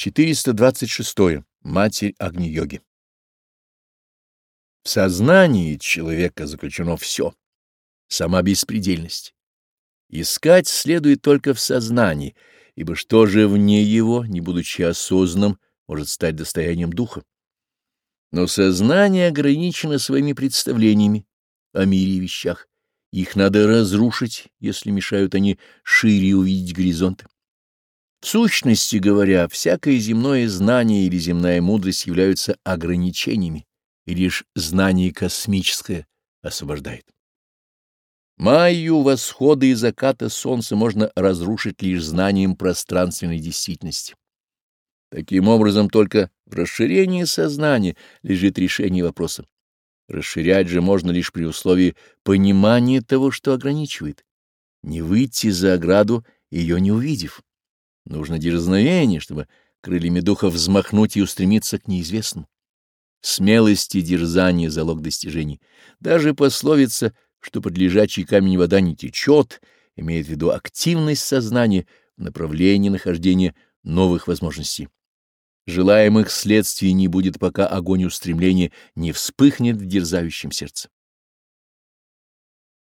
426. Матерь Агни-йоги. В сознании человека заключено все. Сама беспредельность. Искать следует только в сознании, ибо что же вне его, не будучи осознанным, может стать достоянием духа. Но сознание ограничено своими представлениями о мире и вещах. Их надо разрушить, если мешают они шире увидеть горизонты. В сущности говоря, всякое земное знание или земная мудрость являются ограничениями, и лишь знание космическое освобождает. Майю восхода и заката солнца можно разрушить лишь знанием пространственной действительности. Таким образом, только в расширении сознания лежит решение вопроса. Расширять же можно лишь при условии понимания того, что ограничивает, не выйти за ограду, ее не увидев. Нужно дерзновение, чтобы крыльями духа взмахнуть и устремиться к неизвестному. Смелость и дерзание — залог достижений. Даже пословица, что под лежачий камень вода не течет, имеет в виду активность сознания в направлении нахождения новых возможностей. Желаемых следствий не будет, пока огонь устремления не вспыхнет в дерзающем сердце.